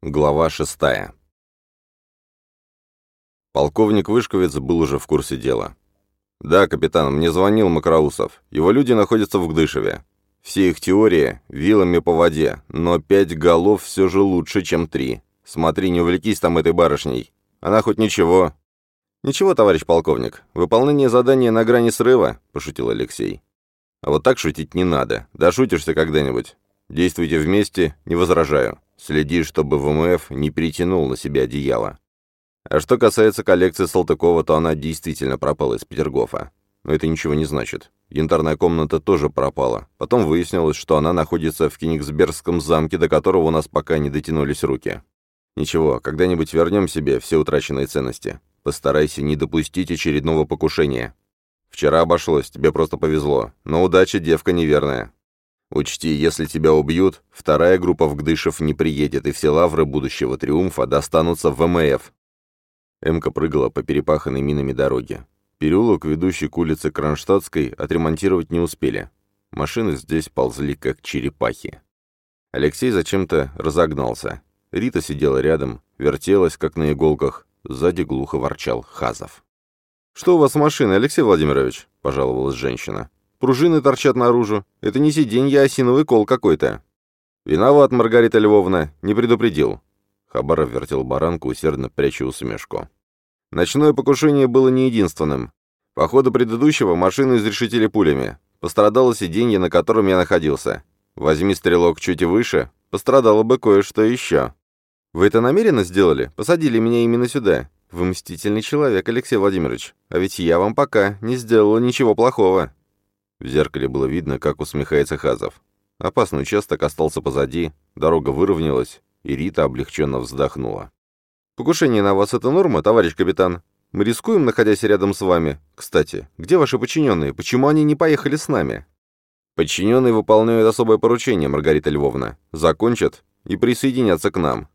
Глава шестая. Полковник Вышковец был уже в курсе дела. «Да, капитан, мне звонил Макроусов. Его люди находятся в Гдышеве. Все их теории — вилами по воде, но пять голов все же лучше, чем три. Смотри, не увлекись там этой барышней. Она хоть ничего». «Ничего, товарищ полковник, выполнение задания на грани срыва», — пошутил Алексей. «А вот так шутить не надо. Дошутишься когда-нибудь. Действуйте вместе, не возражаю. Следи, чтобы ВМФ не перетянул на себя одеяло. А что касается коллекции Салтыкова, то она действительно пропала из Петергофа. Но это ничего не значит. Янтарная комната тоже пропала. Потом выяснилось, что она находится в Кенигсбергском замке, до которого у нас пока не дотянулись руки. Ничего, когда-нибудь вернем себе все утраченные ценности. Постарайся не допустить очередного покушения. Вчера обошлось, тебе просто повезло. Но удача девка неверная. Учти, если тебя убьют, вторая группа вгдышев не приедет, и все лавры будущего триумфа достанутся ВМФ. Эмка прыгала по перепаханной минами дороге. Переулок, ведущий к улице Кронштадтской, отремонтировать не успели. Машины здесь ползли, как черепахи. Алексей зачем-то разогнался. Рита сидела рядом, вертелась, как на иголках. Сзади глухо ворчал Хазов. «Что у вас с машиной, Алексей Владимирович?» – пожаловалась женщина. Пружины торчат наружу. Это не сиденье, а осиновый кол какой-то. Виноват, Маргарита Львовна, не предупредил. Хабаров вертел баранку, усердно пряча усмешку. Ночное покушение было не единственным. По ходу предыдущего машину изрешетили пулями. Пострадало сиденье, на котором я находился. Возьми стрелок чуть выше, пострадало бы кое-что еще. Вы это намеренно сделали? Посадили меня именно сюда? Вы мстительный человек, Алексей Владимирович. А ведь я вам пока не сделала ничего плохого. В зеркале было видно, как усмехается Хазов. Опасный участок остался позади, дорога выровнялась, и Рита облегченно вздохнула. «Покушение на вас — это норма, товарищ капитан? Мы рискуем, находясь рядом с вами? Кстати, где ваши подчиненные? Почему они не поехали с нами?» «Подчиненные выполняют особое поручение, Маргарита Львовна. Закончат и присоединятся к нам».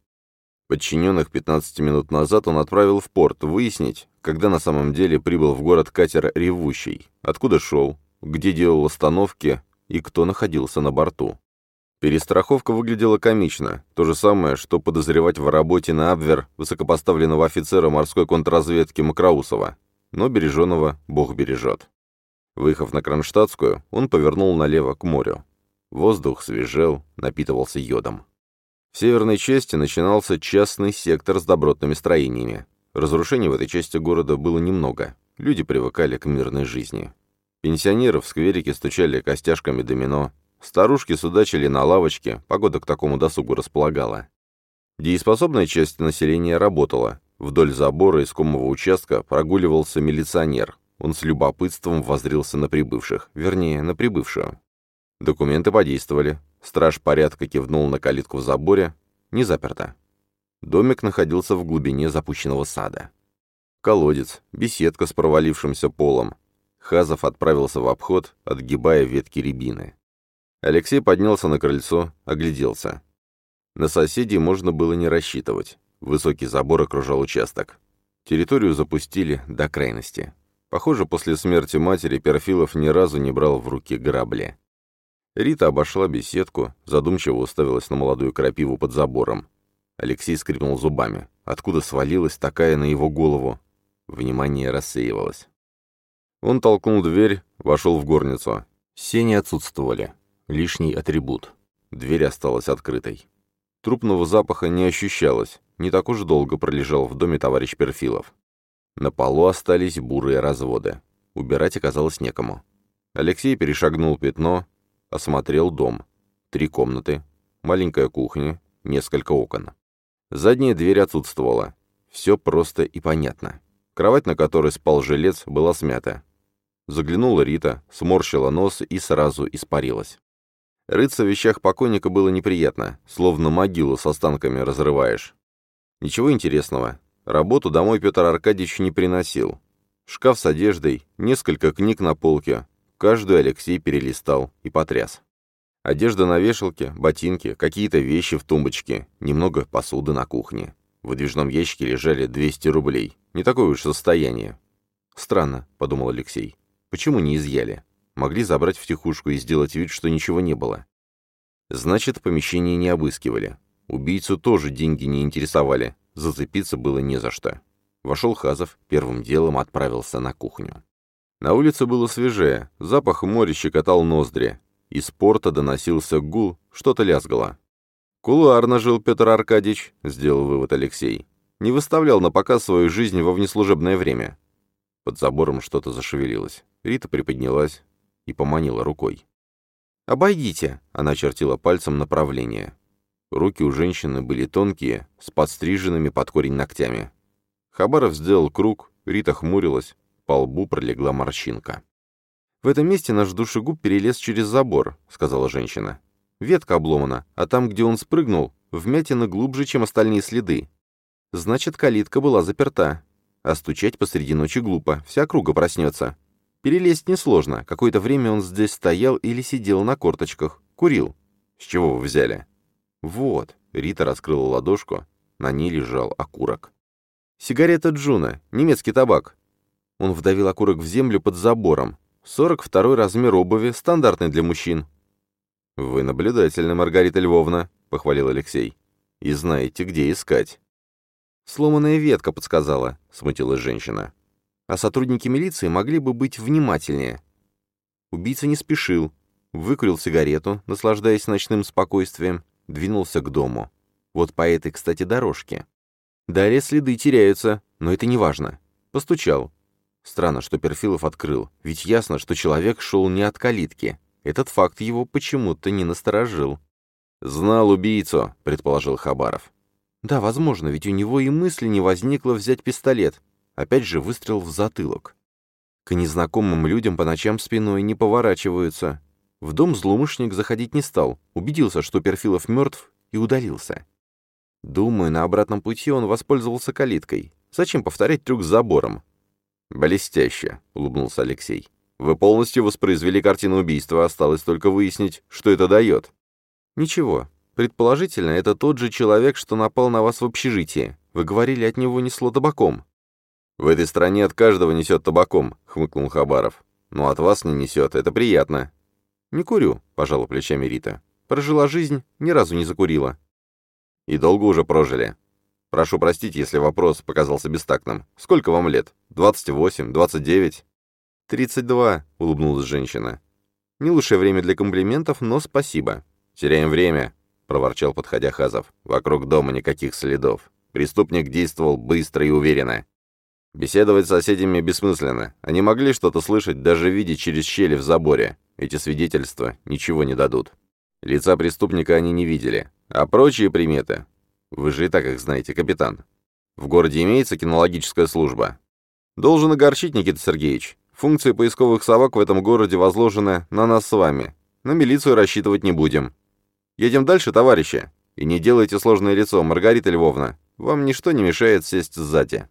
Подчиненных 15 минут назад он отправил в порт выяснить, когда на самом деле прибыл в город катер «Ревущий», откуда шел, где делал остановки и кто находился на борту. Перестраховка выглядела комично, то же самое, что подозревать в работе на Абвер высокопоставленного офицера морской контрразведки Макроусова, но береженого Бог бережет. Выехав на Кронштадтскую, он повернул налево к морю. Воздух свежел, напитывался йодом. В северной части начинался частный сектор с добротными строениями. Разрушений в этой части города было немного. Люди привыкали к мирной жизни. Пенсионеры в скверике стучали костяшками домино, старушки судачили на лавочке, погода к такому досугу располагала. Дееспособная часть населения работала. Вдоль забора искомого участка прогуливался милиционер. Он с любопытством воззрился на прибывших, вернее, на прибывшую. Документы подействовали. Страж порядка кивнул на калитку в заборе. Не заперто. Домик находился в глубине запущенного сада. Колодец, беседка с провалившимся полом, Хазов отправился в обход, отгибая ветки рябины. Алексей поднялся на крыльцо, огляделся. На соседей можно было не рассчитывать. Высокий забор окружал участок. Территорию запустили до крайности. Похоже, после смерти матери Перфилов ни разу не брал в руки грабли. Рита обошла беседку, задумчиво уставилась на молодую крапиву под забором. Алексей скрипнул зубами. Откуда свалилась такая на его голову? Внимание рассеивалось. Он толкнул дверь, вошел в горницу. Сени отсутствовали. Лишний атрибут. Дверь осталась открытой. Трупного запаха не ощущалось. Не так уж долго пролежал в доме товарищ Перфилов. На полу остались бурые разводы. Убирать оказалось некому. Алексей перешагнул пятно, осмотрел дом. Три комнаты, маленькая кухня, несколько окон. Задняя дверь отсутствовала. Все просто и понятно. Кровать, на которой спал жилец, была смята. Заглянула Рита, сморщила нос и сразу испарилась. Рыться в вещах покойника было неприятно, словно могилу с останками разрываешь. Ничего интересного. Работу домой Петр Аркадьевич не приносил. Шкаф с одеждой, несколько книг на полке. Каждую Алексей перелистал и потряс. Одежда на вешалке, ботинки, какие-то вещи в тумбочке, немного посуды на кухне. В выдвижном ящике лежали 200 рублей. Не такое уж состояние. «Странно», — подумал Алексей. Почему не изъяли? Могли забрать в тихушку и сделать вид, что ничего не было. Значит, помещение не обыскивали. Убийцу тоже деньги не интересовали, зацепиться было не за что. Вошел Хазов, первым делом отправился на кухню. На улице было свежее, запах моря щекотал ноздри. Из порта доносился гул, что-то лязгало. «Кулуарно жил Петр Аркадьевич», — сделал вывод Алексей. «Не выставлял на показ свою жизнь во внеслужебное время». Под забором что-то зашевелилось. Рита приподнялась и поманила рукой. «Обойдите», — она чертила пальцем направление. Руки у женщины были тонкие, с подстриженными под корень ногтями. Хабаров сделал круг, Рита хмурилась, по лбу пролегла морщинка. «В этом месте наш душегуб перелез через забор», — сказала женщина. «Ветка обломана, а там, где он спрыгнул, вмятина глубже, чем остальные следы. Значит, калитка была заперта. А стучать посреди ночи глупо, вся круга проснется. Перелезть несложно, какое-то время он здесь стоял или сидел на корточках, курил. С чего вы взяли?» «Вот», — Рита раскрыла ладошку, на ней лежал окурок. «Сигарета Джуна, немецкий табак». Он вдавил окурок в землю под забором. 42 размер обуви, стандартный для мужчин. «Вы наблюдательны, Маргарита Львовна», — похвалил Алексей. «И знаете, где искать». «Сломанная ветка», — подсказала, — смутилась женщина. «А сотрудники милиции могли бы быть внимательнее». Убийца не спешил, выкурил сигарету, наслаждаясь ночным спокойствием, двинулся к дому. Вот по этой, кстати, дорожке. Далее следы теряются, но это не важно. Постучал. Странно, что Перфилов открыл, ведь ясно, что человек шел не от калитки. Этот факт его почему-то не насторожил. «Знал убийцу», — предположил Хабаров. «Да, возможно, ведь у него и мысли не возникло взять пистолет. Опять же выстрел в затылок. К незнакомым людям по ночам спиной не поворачиваются. В дом злоумышленник заходить не стал, убедился, что Перфилов мертв, и удалился. Думаю, на обратном пути он воспользовался калиткой. Зачем повторять трюк с забором? «Блестяще», — улыбнулся Алексей. «Вы полностью воспроизвели картину убийства, осталось только выяснить, что это дает». «Ничего. Предположительно, это тот же человек, что напал на вас в общежитии. Вы говорили, от него несло табаком». «В этой стране от каждого несет табаком», — хмыкнул Хабаров. «Но от вас не несет, это приятно. «Не курю», — пожала плечами Рита. «Прожила жизнь, ни разу не закурила». «И долго уже прожили?» «Прошу простить, если вопрос показался бестактным. Сколько вам лет? 28? 29?» «32», — улыбнулась женщина. «Не лучшее время для комплиментов, но спасибо». «Теряем время», — проворчал, подходя Хазов. «Вокруг дома никаких следов. Преступник действовал быстро и уверенно. Беседовать с соседями бессмысленно. Они могли что-то слышать, даже видеть через щели в заборе. Эти свидетельства ничего не дадут. Лица преступника они не видели. А прочие приметы? Вы же и так их знаете, капитан. В городе имеется кинологическая служба? Должен огорчить, Никита Сергеевич. Функции поисковых совок в этом городе возложены на нас с вами. На милицию рассчитывать не будем. Едем дальше, товарищи. И не делайте сложное лицо, Маргарита Львовна. Вам ничто не мешает сесть сзади.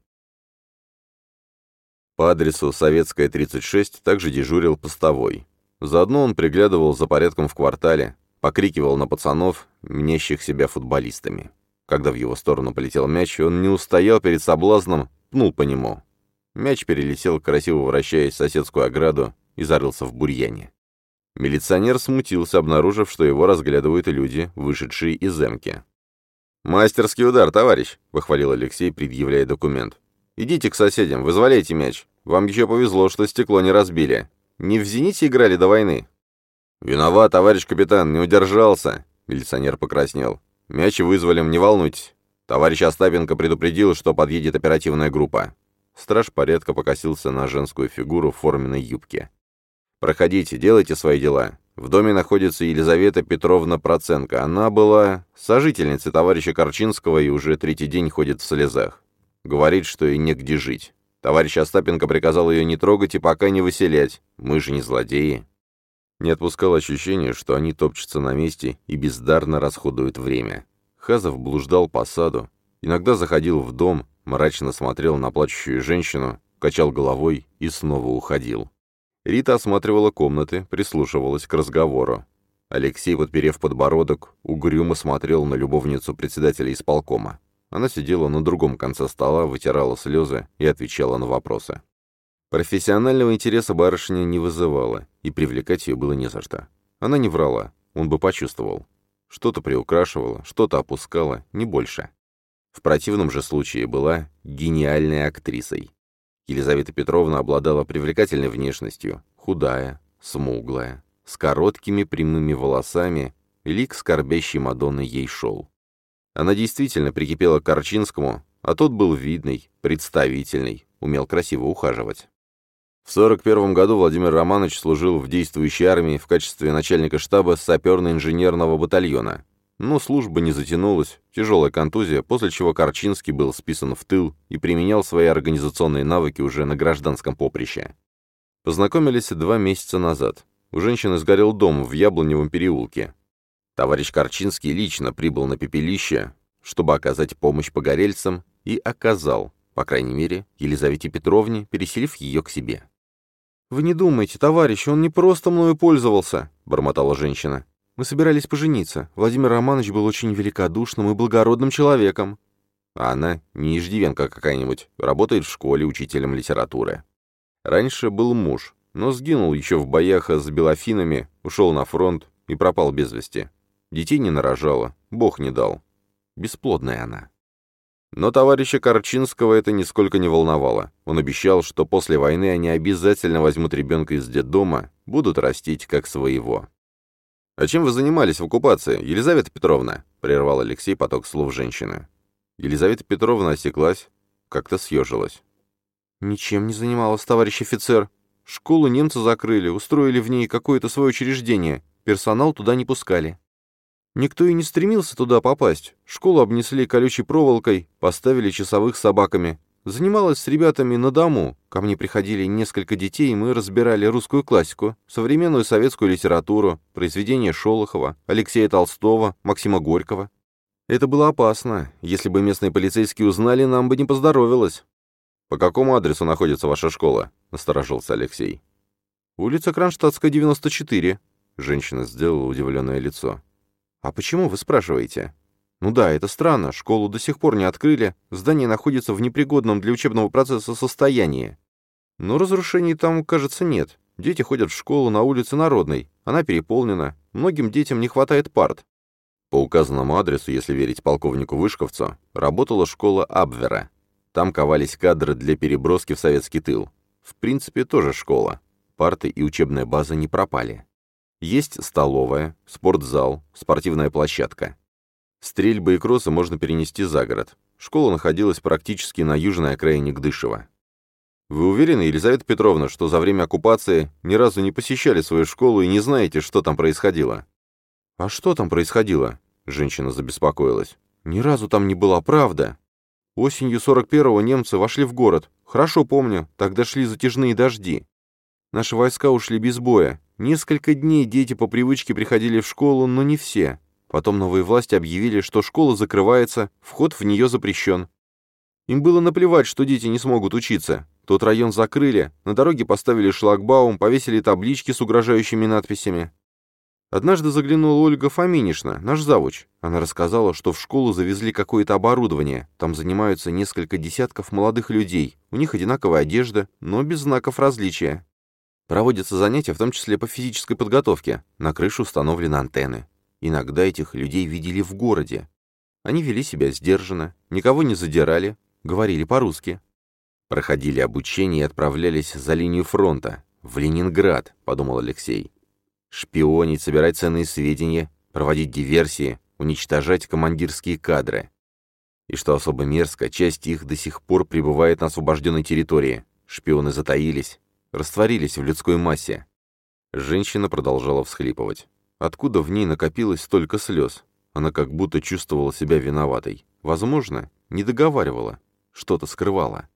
По адресу Советская, 36 также дежурил постовой. Заодно он приглядывал за порядком в квартале, покрикивал на пацанов, мнящих себя футболистами. Когда в его сторону полетел мяч, он не устоял перед соблазном, пнул по нему. Мяч перелетел, красиво вращаясь в соседскую ограду, и зарылся в бурьяне. Милиционер смутился, обнаружив, что его разглядывают люди, вышедшие из эмки. «Мастерский удар, товарищ!» — похвалил Алексей, предъявляя документ. «Идите к соседям, вызволяйте мяч. Вам еще повезло, что стекло не разбили. Не в «Зените» играли до войны?» «Виноват, товарищ капитан, не удержался», — милиционер покраснел. «Мяч вызволим, не волнуйтесь. Товарищ Остапенко предупредил, что подъедет оперативная группа». Страж порядка покосился на женскую фигуру в форменной юбке. «Проходите, делайте свои дела. В доме находится Елизавета Петровна Проценко. Она была сожительницей товарища Корчинского и уже третий день ходит в слезах. Говорит, что и негде жить. Товарищ Остапенко приказал ее не трогать и пока не выселять. Мы же не злодеи. Не отпускал ощущение, что они топчутся на месте и бездарно расходуют время. Хазов блуждал по саду, иногда заходил в дом, мрачно смотрел на плачущую женщину, качал головой и снова уходил. Рита осматривала комнаты, прислушивалась к разговору. Алексей, подперев подбородок, угрюмо смотрел на любовницу председателя исполкома. Она сидела на другом конце стола, вытирала слезы и отвечала на вопросы. Профессионального интереса барышня не вызывала, и привлекать ее было не за что. Она не врала, он бы почувствовал. Что-то приукрашивала, что-то опускала, не больше. В противном же случае была гениальной актрисой. Елизавета Петровна обладала привлекательной внешностью, худая, смуглая, с короткими прямыми волосами, лик скорбящей Мадонны ей шел. Она действительно прикипела к Корчинскому, а тот был видный, представительный, умел красиво ухаживать. В 1941 году Владимир Романович служил в действующей армии в качестве начальника штаба саперно-инженерного батальона. Но служба не затянулась, тяжелая контузия, после чего Корчинский был списан в тыл и применял свои организационные навыки уже на гражданском поприще. Познакомились два месяца назад. У женщины сгорел дом в Яблоневом переулке. Товарищ Корчинский лично прибыл на пепелище, чтобы оказать помощь погорельцам, и оказал, по крайней мере, Елизавете Петровне, переселив ее к себе. «Вы не думайте, товарищ, он не просто мною пользовался», — бормотала женщина. «Мы собирались пожениться. Владимир Романович был очень великодушным и благородным человеком». А она не иждивенка какая-нибудь, работает в школе учителем литературы. Раньше был муж, но сгинул еще в боях с белофинами, ушел на фронт и пропал без вести. Детей не нарожала, Бог не дал. Бесплодная она. Но товарища Корчинского это нисколько не волновало. Он обещал, что после войны они обязательно возьмут ребенка из детдома, будут растить как своего. «А чем вы занимались в оккупации, Елизавета Петровна?» — прервал Алексей поток слов женщины. Елизавета Петровна осеклась, как-то съежилась. «Ничем не занималась, товарищ офицер. Школу немцы закрыли, устроили в ней какое-то свое учреждение, персонал туда не пускали. Никто и не стремился туда попасть. Школу обнесли колючей проволокой, поставили часовых собаками. Занималась с ребятами на дому. Ко мне приходили несколько детей, и мы разбирали русскую классику, современную советскую литературу, произведения Шолохова, Алексея Толстого, Максима Горького. Это было опасно. Если бы местные полицейские узнали, нам бы не поздоровилось. «По какому адресу находится ваша школа?» — насторожился Алексей. «Улица Кронштадтская, 94». Женщина сделала удивленное лицо. «А почему вы спрашиваете?» «Ну да, это странно. Школу до сих пор не открыли. Здание находится в непригодном для учебного процесса состоянии. Но разрушений там, кажется, нет. Дети ходят в школу на улице Народной. Она переполнена. Многим детям не хватает парт. По указанному адресу, если верить полковнику Вышковцу, работала школа Абвера. Там ковались кадры для переброски в советский тыл. В принципе, тоже школа. Парты и учебная база не пропали. Есть столовая, спортзал, спортивная площадка. Стрельбы и кроссы можно перенести за город. Школа находилась практически на южной окраине Гдышева. Вы уверены, Елизавета Петровна, что за время оккупации ни разу не посещали свою школу и не знаете, что там происходило? А что там происходило? Женщина забеспокоилась. Ни разу там не была правда. Осенью 41-го немцы вошли в город. Хорошо помню, тогда шли затяжные дожди. Наши войска ушли без боя. Несколько дней дети по привычке приходили в школу, но не все. Потом новые власти объявили, что школа закрывается, вход в нее запрещен. Им было наплевать, что дети не смогут учиться. Тот район закрыли, на дороге поставили шлагбаум, повесили таблички с угрожающими надписями. Однажды заглянула Ольга Фоминишна, наш завуч. Она рассказала, что в школу завезли какое-то оборудование. Там занимаются несколько десятков молодых людей. У них одинаковая одежда, но без знаков различия. Проводятся занятия, в том числе по физической подготовке. На крыше установлены антенны. Иногда этих людей видели в городе. Они вели себя сдержанно, никого не задирали, говорили по-русски. Проходили обучение и отправлялись за линию фронта. В Ленинград, подумал Алексей. Шпионить, собирать ценные сведения, проводить диверсии, уничтожать командирские кадры. И что особо мерзко, часть их до сих пор пребывает на освобожденной территории. Шпионы затаились, растворились в людской массе. Женщина продолжала всхлипывать. Откуда в ней накопилось столько слез? Она как будто чувствовала себя виноватой. Возможно, не договаривала, что-то скрывала.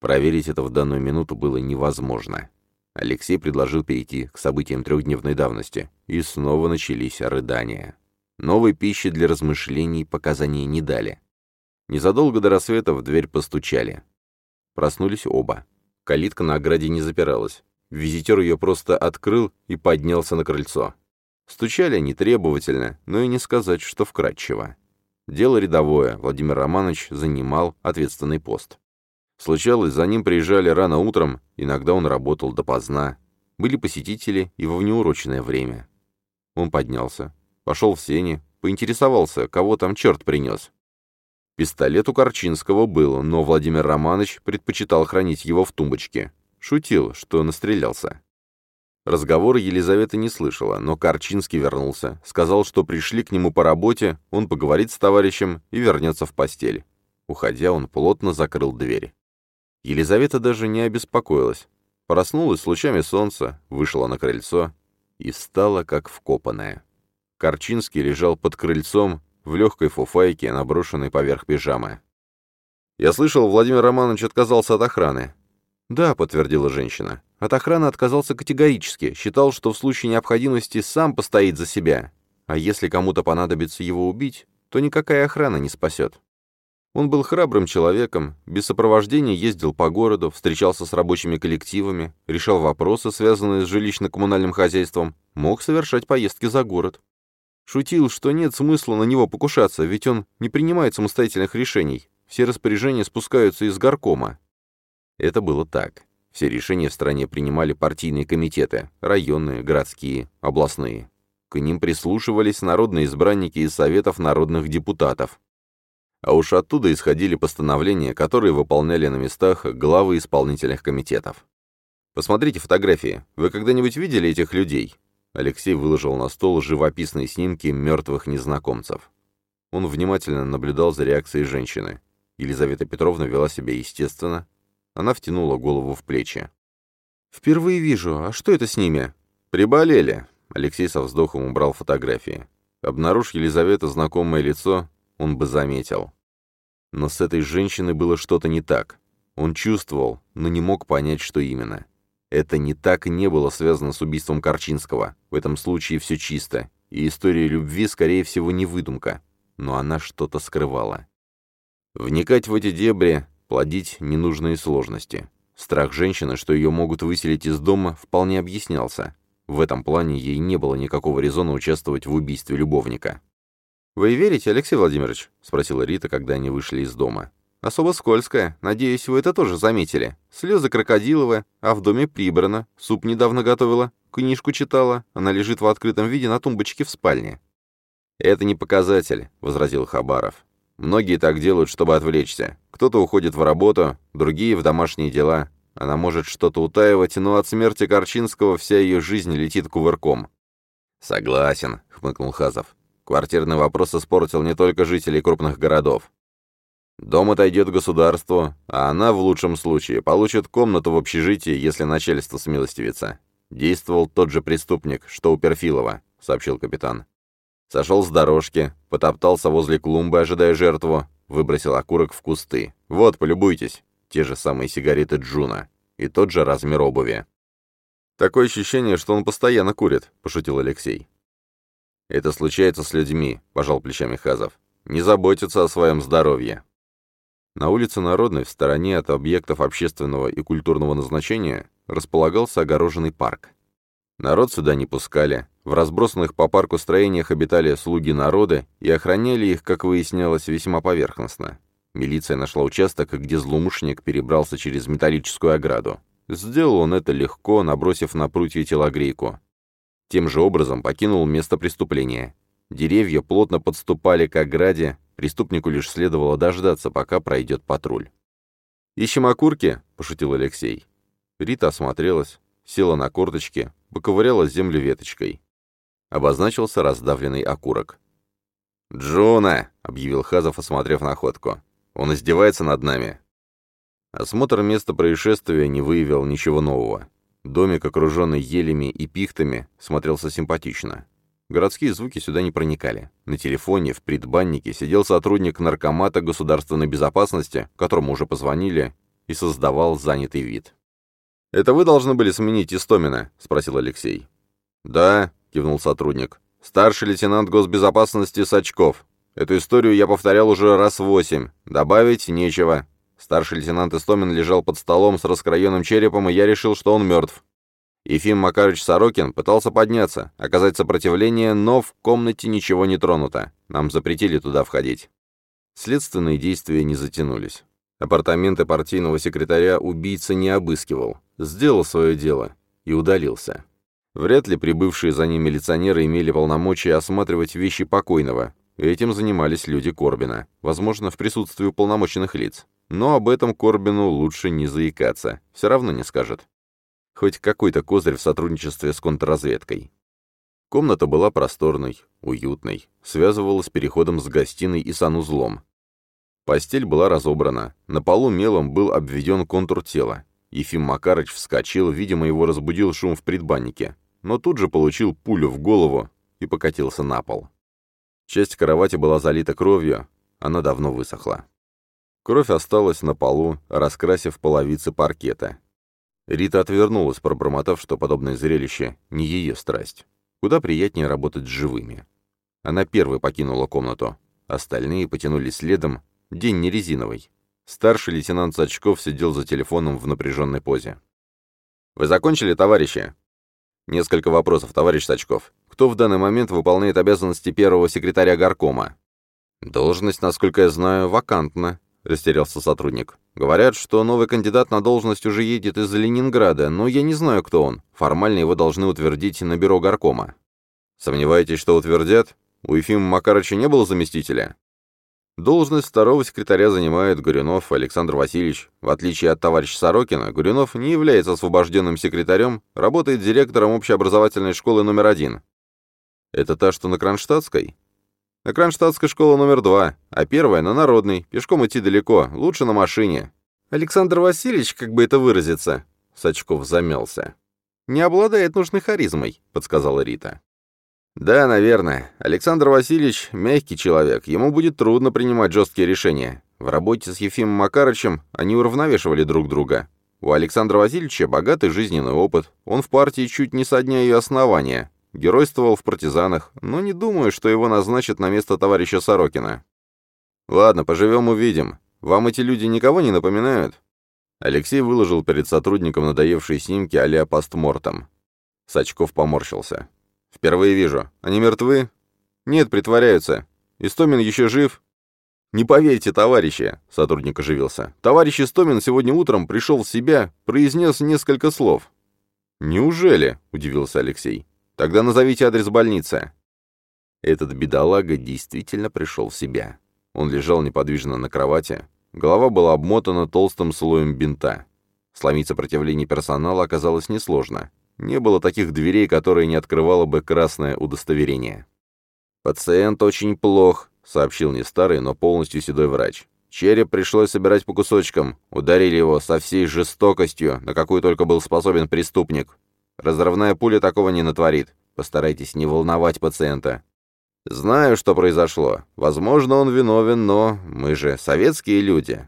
Проверить это в данную минуту было невозможно. Алексей предложил перейти к событиям трехдневной давности, и снова начались рыдания. Новой пищи для размышлений показаний не дали. Незадолго до рассвета в дверь постучали. Проснулись оба. Калитка на ограде не запиралась. Визитер ее просто открыл и поднялся на крыльцо. Стучали они требовательно, но и не сказать, что вкратчиво. Дело рядовое, Владимир Романович занимал ответственный пост. Случалось, за ним приезжали рано утром, иногда он работал допоздна. Были посетители и во внеурочное время. Он поднялся, пошел в сени, поинтересовался, кого там черт принес. Пистолет у Корчинского был, но Владимир Романович предпочитал хранить его в тумбочке. Шутил, что настрелялся. Разговора Елизавета не слышала, но Корчинский вернулся. Сказал, что пришли к нему по работе, он поговорит с товарищем и вернется в постель. Уходя, он плотно закрыл дверь. Елизавета даже не обеспокоилась. Проснулась с лучами солнца, вышла на крыльцо и встала как вкопанная. Корчинский лежал под крыльцом в легкой фуфайке, наброшенной поверх пижамы. «Я слышал, Владимир Романович отказался от охраны». «Да», — подтвердила женщина. От охраны отказался категорически, считал, что в случае необходимости сам постоит за себя. А если кому-то понадобится его убить, то никакая охрана не спасет. Он был храбрым человеком, без сопровождения ездил по городу, встречался с рабочими коллективами, решал вопросы, связанные с жилищно-коммунальным хозяйством, мог совершать поездки за город. Шутил, что нет смысла на него покушаться, ведь он не принимает самостоятельных решений, все распоряжения спускаются из горкома. Это было так. Все решения в стране принимали партийные комитеты, районные, городские, областные. К ним прислушивались народные избранники из Советов народных депутатов. А уж оттуда исходили постановления, которые выполняли на местах главы исполнительных комитетов. Посмотрите фотографии. Вы когда-нибудь видели этих людей? Алексей выложил на стол живописные снимки мертвых незнакомцев. Он внимательно наблюдал за реакцией женщины. Елизавета Петровна вела себя естественно, она втянула голову в плечи. «Впервые вижу. А что это с ними?» «Приболели». Алексей со вздохом убрал фотографии. Обнаружь Елизавета знакомое лицо, он бы заметил. Но с этой женщиной было что-то не так. Он чувствовал, но не мог понять, что именно. Это не так не было связано с убийством Корчинского. В этом случае все чисто, и история любви, скорее всего, не выдумка. Но она что-то скрывала. Вникать в эти дебри плодить ненужные сложности. Страх женщины, что ее могут выселить из дома, вполне объяснялся. В этом плане ей не было никакого резона участвовать в убийстве любовника. «Вы верите, Алексей Владимирович?» — спросила Рита, когда они вышли из дома. «Особо скользкая. Надеюсь, вы это тоже заметили. Слезы крокодиловые, а в доме прибрано. Суп недавно готовила, книжку читала. Она лежит в открытом виде на тумбочке в спальне». «Это не показатель», — возразил Хабаров. Многие так делают, чтобы отвлечься. Кто-то уходит в работу, другие — в домашние дела. Она может что-то утаивать, но от смерти Корчинского вся ее жизнь летит кувырком. «Согласен», — хмыкнул Хазов. «Квартирный вопрос испортил не только жителей крупных городов. Дом отойдет государству, а она, в лучшем случае, получит комнату в общежитии, если начальство смилостивится. Действовал тот же преступник, что у Перфилова», — сообщил капитан. Сошел с дорожки, потоптался возле клумбы, ожидая жертву, выбросил окурок в кусты. Вот, полюбуйтесь, те же самые сигареты Джуна и тот же размер обуви. «Такое ощущение, что он постоянно курит», — пошутил Алексей. «Это случается с людьми», — пожал плечами Хазов. «Не заботятся о своем здоровье». На улице Народной, в стороне от объектов общественного и культурного назначения, располагался огороженный парк. Народ сюда не пускали, в разбросанных по парку строениях обитали слуги народа и охраняли их, как выяснялось, весьма поверхностно. Милиция нашла участок, где злоумышленник перебрался через металлическую ограду. Сделал он это легко, набросив на прутья телогрейку. Тем же образом покинул место преступления. Деревья плотно подступали к ограде, преступнику лишь следовало дождаться, пока пройдет патруль. «Ищем окурки?» – пошутил Алексей. Рита осмотрелась, села на корточки, поковыряла землю веточкой. Обозначился раздавленный окурок. «Джона!» — объявил Хазов, осмотрев находку. «Он издевается над нами». Осмотр места происшествия не выявил ничего нового. Домик, окруженный елями и пихтами, смотрелся симпатично. Городские звуки сюда не проникали. На телефоне в предбаннике сидел сотрудник наркомата государственной безопасности, которому уже позвонили, и создавал занятый вид. «Это вы должны были сменить Истомина?» — спросил Алексей. «Да», — кивнул сотрудник. «Старший лейтенант госбезопасности Сачков. Эту историю я повторял уже раз восемь. Добавить нечего. Старший лейтенант Истомин лежал под столом с раскроенным черепом, и я решил, что он мертв. Ефим Макарович Сорокин пытался подняться, оказать сопротивление, но в комнате ничего не тронуто. Нам запретили туда входить. Следственные действия не затянулись. Апартаменты партийного секретаря убийца не обыскивал. Сделал свое дело и удалился. Вряд ли прибывшие за ним милиционеры имели полномочия осматривать вещи покойного. Этим занимались люди Корбина, возможно, в присутствии уполномоченных лиц. Но об этом Корбину лучше не заикаться, все равно не скажет. Хоть какой-то козырь в сотрудничестве с контрразведкой. Комната была просторной, уютной, связывалась переходом с гостиной и санузлом. Постель была разобрана, на полу мелом был обведен контур тела. Ефим Макарыч вскочил, видимо, его разбудил шум в предбаннике, но тут же получил пулю в голову и покатился на пол. Часть кровати была залита кровью, она давно высохла. Кровь осталась на полу, раскрасив половицы паркета. Рита отвернулась, пробормотав, что подобное зрелище не ее страсть. Куда приятнее работать с живыми. Она первой покинула комнату. Остальные потянулись следом. День не резиновый. Старший лейтенант Сачков сидел за телефоном в напряженной позе. «Вы закончили, товарищи?» «Несколько вопросов, товарищ Сачков. Кто в данный момент выполняет обязанности первого секретаря горкома?» «Должность, насколько я знаю, вакантна», — растерялся сотрудник. «Говорят, что новый кандидат на должность уже едет из Ленинграда, но я не знаю, кто он. Формально его должны утвердить на бюро горкома». «Сомневаетесь, что утвердят? У Ефима Макарыча не было заместителя?» Должность второго секретаря занимает Горюнов Александр Васильевич. В отличие от товарища Сорокина, Горюнов не является освобожденным секретарем, работает директором общеобразовательной школы номер один. Это та, что на Кронштадтской? На Кронштадтской школа номер два, а первая на Народной. Пешком идти далеко, лучше на машине. Александр Васильевич, как бы это выразиться, Сачков замялся. Не обладает нужной харизмой, подсказала Рита. Да, наверное. Александр Васильевич мягкий человек, ему будет трудно принимать жесткие решения. В работе с Ефимом Макарычем они уравновешивали друг друга. У Александра Васильевича богатый жизненный опыт. Он в партии чуть не со дня ее основания. Геройствовал в партизанах, но не думаю, что его назначат на место товарища Сорокина. Ладно, поживем увидим. Вам эти люди никого не напоминают? Алексей выложил перед сотрудником надоевшие снимки а-ля постмортом. Сачков поморщился. «Впервые вижу. Они мертвы?» «Нет, притворяются. Истомин еще жив?» «Не поверьте, товарищи!» — сотрудник оживился. «Товарищ Истомин сегодня утром пришел в себя, произнес несколько слов». «Неужели?» — удивился Алексей. Тогда назовите адрес больницы». Этот бедолага действительно пришел в себя. Он лежал неподвижно на кровати. Голова была обмотана толстым слоем бинта. Сломить сопротивление персонала оказалось несложно. Не было таких дверей, которые не открывало бы красное удостоверение. «Пациент очень плох», — сообщил не старый, но полностью седой врач. Череп пришлось собирать по кусочкам. Ударили его со всей жестокостью, на какую только был способен преступник. Разрывная пуля такого не натворит. Постарайтесь не волновать пациента. Знаю, что произошло. Возможно, он виновен, но мы же советские люди.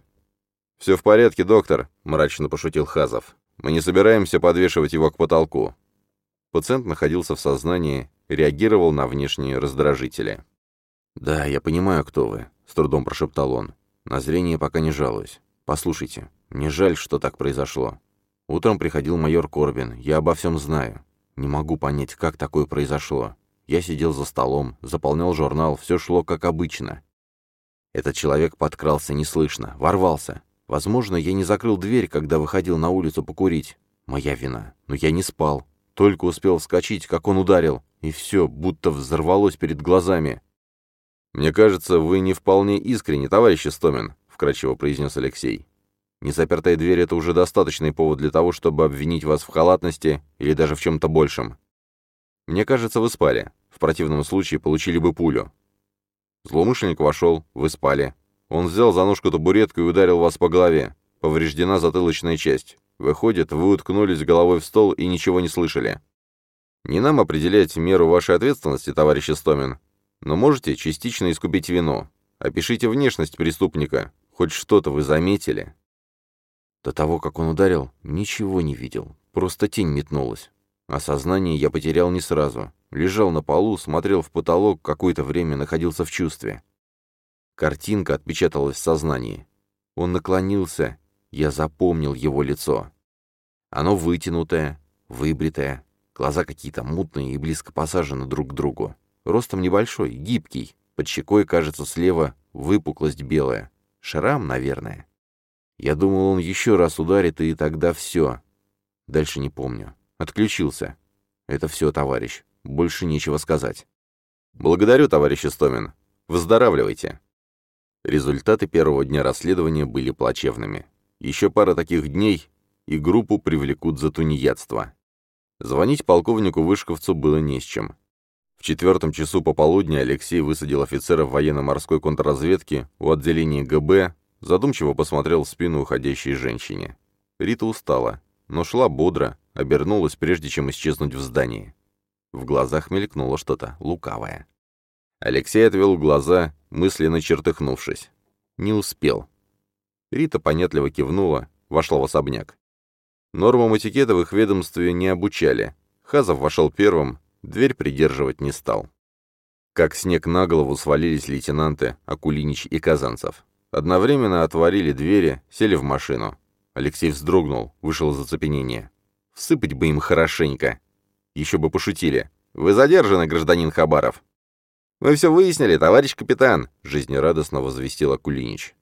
Все в порядке, доктор, мрачно пошутил Хазов. Мы не собираемся подвешивать его к потолку. Пациент находился в сознании, реагировал на внешние раздражители. «Да, я понимаю, кто вы», — с трудом прошептал он. «На зрение пока не жалуюсь. Послушайте, мне жаль, что так произошло. Утром приходил майор Корбин. Я обо всем знаю. Не могу понять, как такое произошло. Я сидел за столом, заполнял журнал, все шло как обычно. Этот человек подкрался неслышно, ворвался. Возможно, я не закрыл дверь, когда выходил на улицу покурить. Моя вина. Но я не спал. Только успел вскочить, как он ударил. И все, будто взорвалось перед глазами. «Мне кажется, вы не вполне искренне, товарищ Истомин», — вкратчиво произнес Алексей. Незапертая дверь — это уже достаточный повод для того, чтобы обвинить вас в халатности или даже в чем-то большем. Мне кажется, вы спали. В противном случае получили бы пулю. Злоумышленник вошел, вы спали. Он взял за ножку табуретку и ударил вас по голове. Повреждена затылочная часть. Выходит, вы уткнулись головой в стол и ничего не слышали. Не нам определять меру вашей ответственности, товарищ Истомин. Но можете частично искупить вину. Опишите внешность преступника. Хоть что-то вы заметили. До того, как он ударил, ничего не видел. Просто тень метнулась. Осознание я потерял не сразу. Лежал на полу, смотрел в потолок, какое-то время находился в чувстве. Картинка отпечаталась в сознании. Он наклонился, я запомнил его лицо. Оно вытянутое, выбритое, глаза какие-то мутные и близко посажены друг к другу. Ростом небольшой, гибкий, под щекой, кажется, слева выпуклость белая. Шрам, наверное. Я думал, он еще раз ударит, и тогда все. Дальше не помню. Отключился. Это все, товарищ. Больше нечего сказать. Благодарю, товарищ Истомин. Выздоравливайте. Результаты первого дня расследования были плачевными. Еще пара таких дней, и группу привлекут за тунеядство. Звонить полковнику Вышковцу было не с чем. В четвертом часу пополудни Алексей высадил офицера военно-морской контрразведки у отделения ГБ, задумчиво посмотрел в спину уходящей женщине. Рита устала, но шла бодро, обернулась, прежде чем исчезнуть в здании. В глазах мелькнуло что-то лукавое. Алексей отвел глаза, мысленно чертыхнувшись. Не успел. Рита понятливо кивнула, вошла в особняк. Нормам этикета в их ведомстве не обучали. Хазов вошел первым, дверь придерживать не стал. Как снег на голову свалились лейтенанты Акулинич и Казанцев. Одновременно отворили двери, сели в машину. Алексей вздрогнул, вышел из оцепенения. Всыпать бы им хорошенько. Еще бы пошутили. «Вы задержаны, гражданин Хабаров». «Мы все выяснили, товарищ капитан», — жизнерадостно возвестил Акулинич.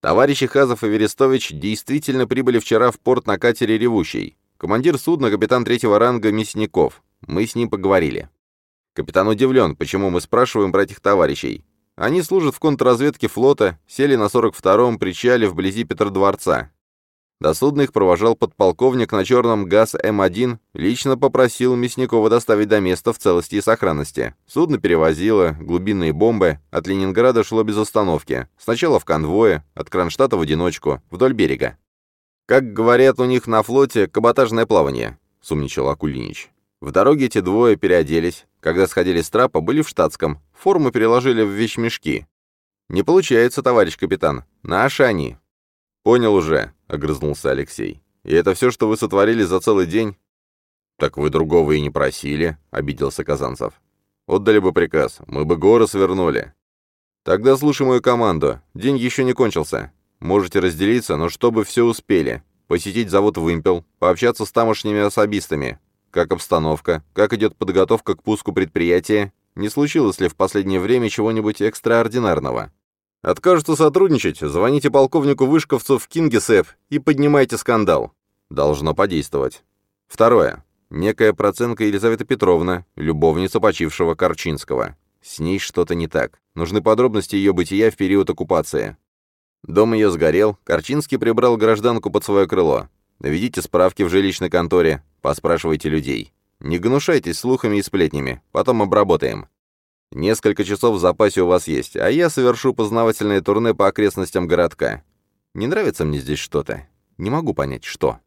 Товарищи Хазов и Верестович действительно прибыли вчера в порт на катере «Ревущий». Командир судна, капитан третьего ранга Мясников. Мы с ним поговорили. Капитан удивлен, почему мы спрашиваем про этих товарищей. Они служат в контрразведке флота, сели на 42-м причале вблизи Петродворца. До судна их провожал подполковник на черном ГАЗ М1, лично попросил Мясникова доставить до места в целости и сохранности. Судно перевозило глубинные бомбы, от Ленинграда шло без остановки. Сначала в конвое, от Кронштадта в одиночку, вдоль берега. «Как говорят у них на флоте, каботажное плавание», — сумничал Акулинич. В дороге эти двое переоделись. Когда сходили с трапа, были в штатском. Форму переложили в вещмешки. «Не получается, товарищ капитан. Наши они». «Понял уже», — огрызнулся Алексей. «И это все, что вы сотворили за целый день?» «Так вы другого и не просили», — обиделся Казанцев. «Отдали бы приказ, мы бы горы свернули». «Тогда слушай мою команду. День еще не кончился. Можете разделиться, но чтобы все успели. Посетить завод «Вымпел», пообщаться с тамошними особистами. Как обстановка, как идет подготовка к пуску предприятия, не случилось ли в последнее время чего-нибудь экстраординарного. Откажутся сотрудничать, звоните полковнику Вышковцу в Кингисепп и поднимайте скандал. Должно подействовать. Второе. Некая проценка Елизавета Петровна, любовница почившего Корчинского. С ней что-то не так. Нужны подробности ее бытия в период оккупации. Дом ее сгорел, Корчинский прибрал гражданку под свое крыло. Наведите справки в жилищной конторе, поспрашивайте людей. Не гнушайтесь слухами и сплетнями, потом обработаем. Несколько часов в запасе у вас есть, а я совершу познавательное турне по окрестностям городка. Не нравится мне здесь что-то. Не могу понять, что.